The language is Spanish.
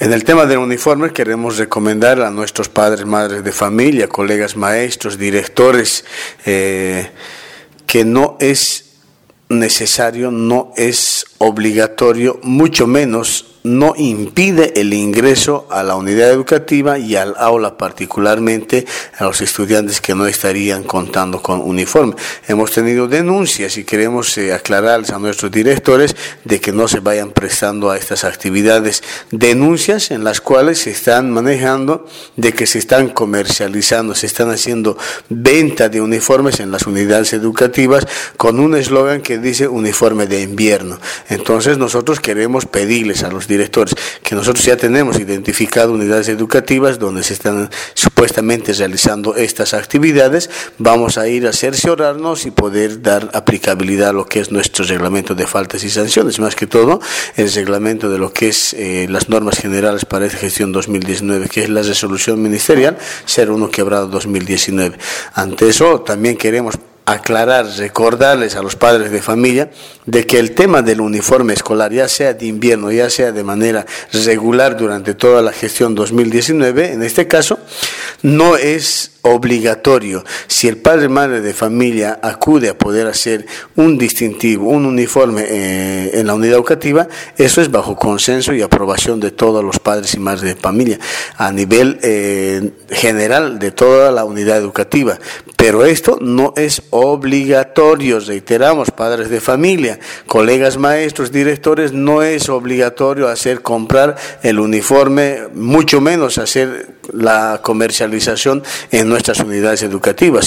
En el tema del uniforme queremos recomendar a nuestros padres, madres de familia, colegas maestros, directores, eh, que no es necesario, no es obligatorio, mucho menos no impide el ingreso a la unidad educativa y al aula particularmente a los estudiantes que no estarían contando con uniforme. Hemos tenido denuncias y queremos eh, aclararles a nuestros directores de que no se vayan prestando a estas actividades. Denuncias en las cuales se están manejando de que se están comercializando, se están haciendo venta de uniformes en las unidades educativas con un eslogan que dice uniforme de invierno. Entonces nosotros queremos pedirles a los directores, que nosotros ya tenemos identificado unidades educativas donde se están supuestamente realizando estas actividades, vamos a ir a cerciorarnos y poder dar aplicabilidad a lo que es nuestro reglamento de faltas y sanciones, más que todo el reglamento de lo que es eh, las normas generales para esta gestión 2019, que es la resolución ministerial 01 quebrado 2019. Ante eso también queremos aclarar, recordarles a los padres de familia de que el tema del uniforme escolar, ya sea de invierno, ya sea de manera regular durante toda la gestión 2019, en este caso, no es obligatorio. Si el padre madre de familia acude a poder hacer un distintivo, un uniforme eh, en la unidad educativa, eso es bajo consenso y aprobación de todos los padres y madres de familia a nivel eh, general de toda la unidad educativa. Pero esto no es obligatorio, reiteramos, padres de familia, colegas maestros, directores, no es obligatorio hacer comprar el uniforme, mucho menos hacer la comercialización en nuestras unidades educativas.